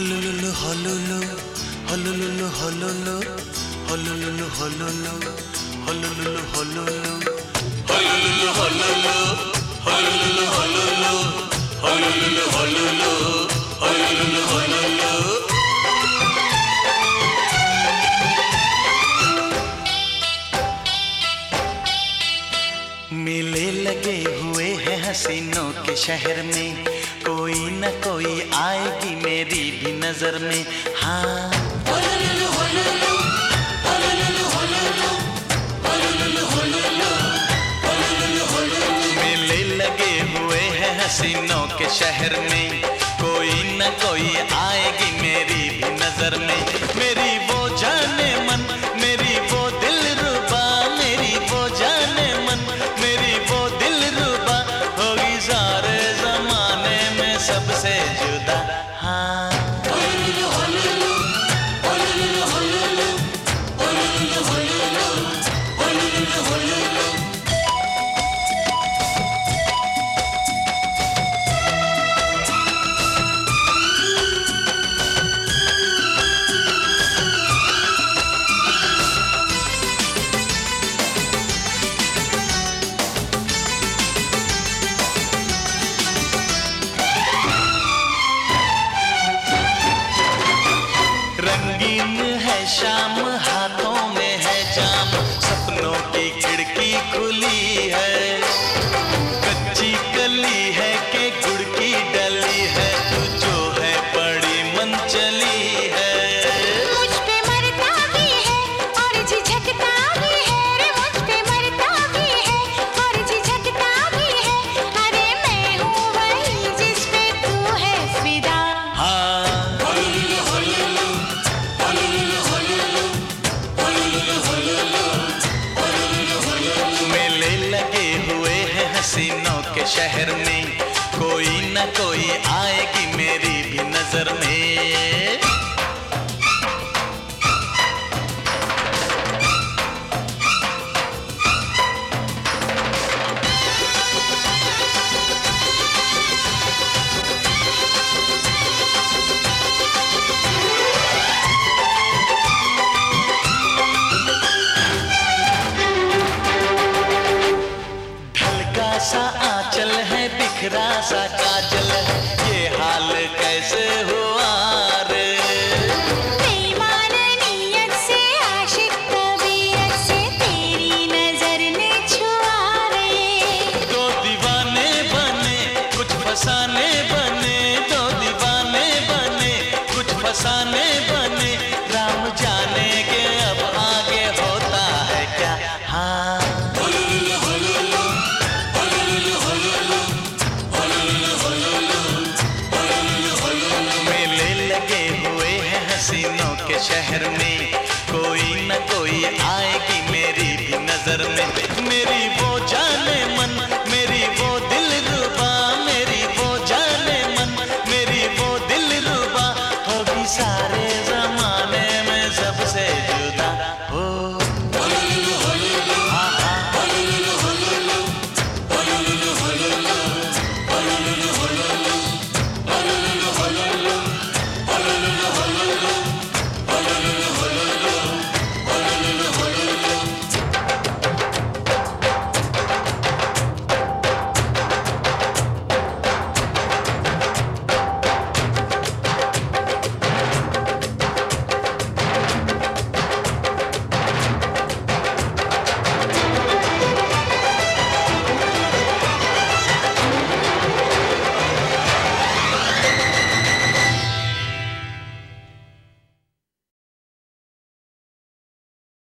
Holololo, hololo, holololo, hololo, holololo, hololo, holololo, hololo, holololo, hololo, holololo, hololo, holololo, hololo, holololo, hololo. मेले लगे हुए हैं हसीनों के शहर में कोई न कोई आएगी मेरी भी नज़र में हाँ। मेले लगे हुए हैं हसीनों के शहर में, कोई न कोई आएगी रंगीन है शाम शहर में कोई न कोई आएगी मेरी भी नज़र में। सा चल है बिखरा सा काजल है ये हाल कैसे हुआ रे? तेरी नज़र ने दो दीवाने बने कुछ शहर में